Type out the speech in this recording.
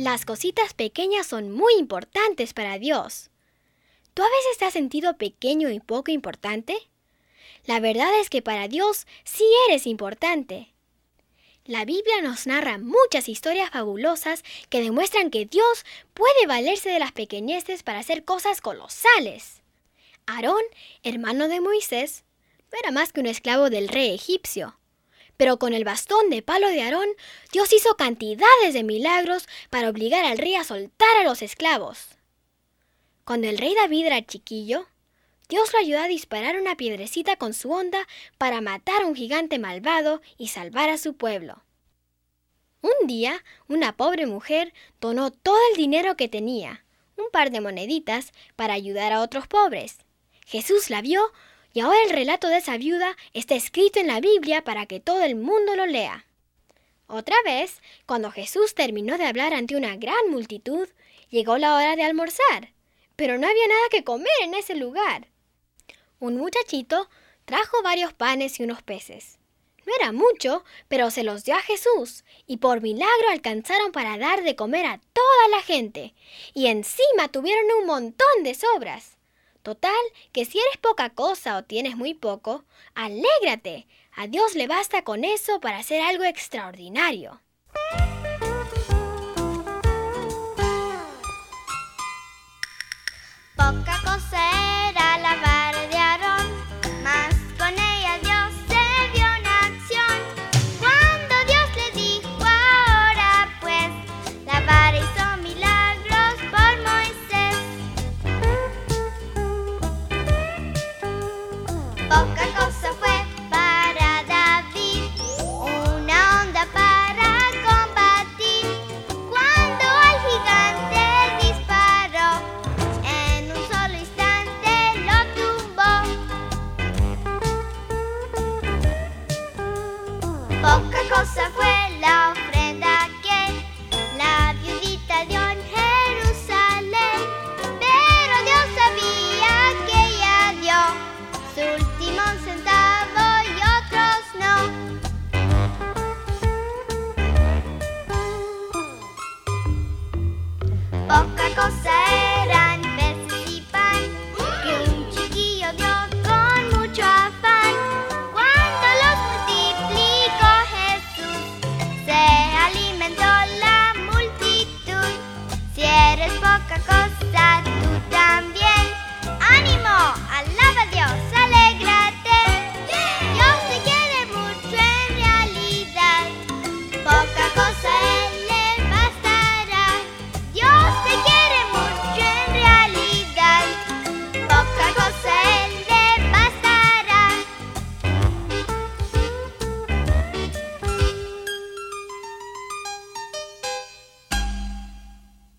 Las cositas pequeñas son muy importantes para Dios. ¿Tú a veces te has sentido pequeño y poco importante? La verdad es que para Dios sí eres importante. La Biblia nos narra muchas historias fabulosas que demuestran que Dios puede valerse de las pequeñeces para hacer cosas colosales. Aarón, hermano de Moisés, no era más que un esclavo del rey egipcio. Pero con el bastón de palo de Aarón, Dios hizo cantidades de milagros para obligar al rey a soltar a los esclavos. Cuando el rey David era chiquillo, Dios lo ayudó a disparar una piedrecita con su onda para matar a un gigante malvado y salvar a su pueblo. Un día, una pobre mujer donó todo el dinero que tenía, un par de moneditas, para ayudar a otros pobres. Jesús la vio y ahora el relato de esa viuda está escrito en la Biblia para que todo el mundo lo lea. Otra vez, cuando Jesús terminó de hablar ante una gran multitud, llegó la hora de almorzar, pero no había nada que comer en ese lugar. Un muchachito trajo varios panes y unos peces. No era mucho, pero se los dio a Jesús, y por milagro alcanzaron para dar de comer a toda la gente, y encima tuvieron un montón de sobras. Total, que si eres poca cosa o tienes muy poco, alégrate. A Dios le basta con eso para hacer algo extraordinario. Poca subway. eres poca cosa.